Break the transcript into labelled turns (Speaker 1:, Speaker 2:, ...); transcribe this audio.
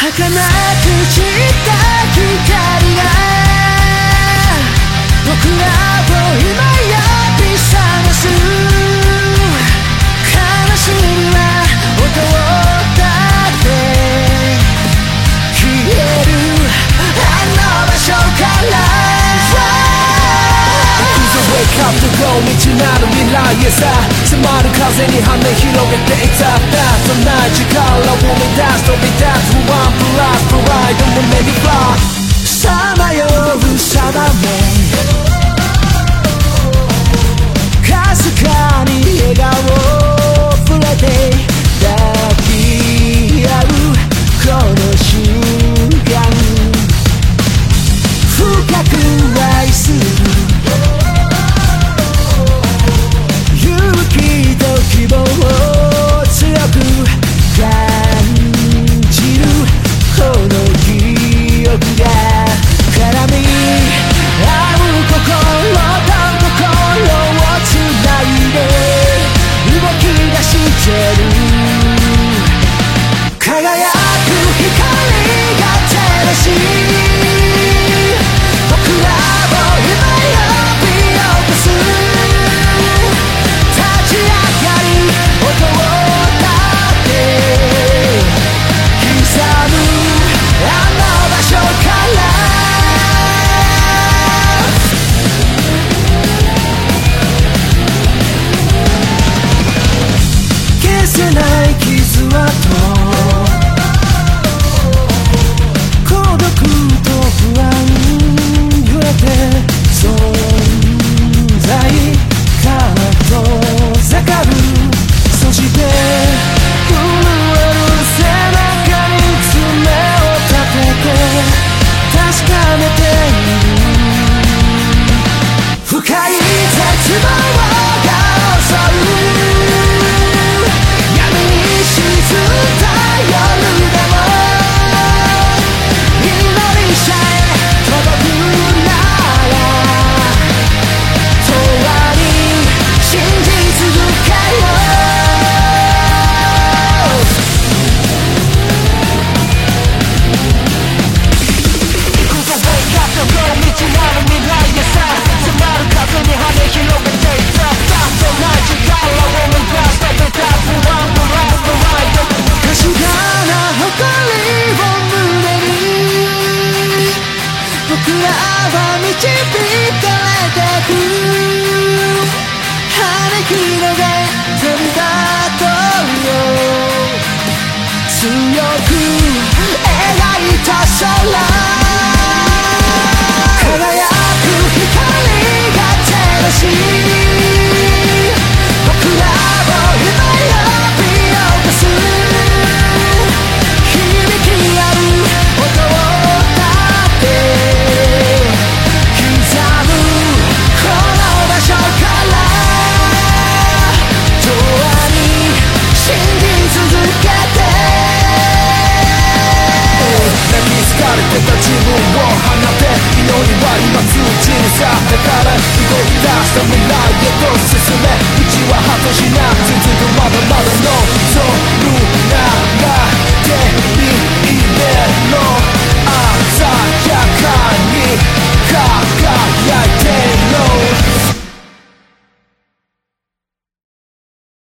Speaker 1: 儚く散ったカッ
Speaker 2: トゴー未知なる未来へさ。迫る風に羽広げていた。だそんな力を生み出す飛び出す
Speaker 1: 不安プラスプライド胸にフラッ。を導かれてく羽広げ飛び立とうよ。強く描いた空。
Speaker 2: 自分を放て。祈りは今通知にさだから動き出した未来へと進め。道は果てしない。続くまだま。だ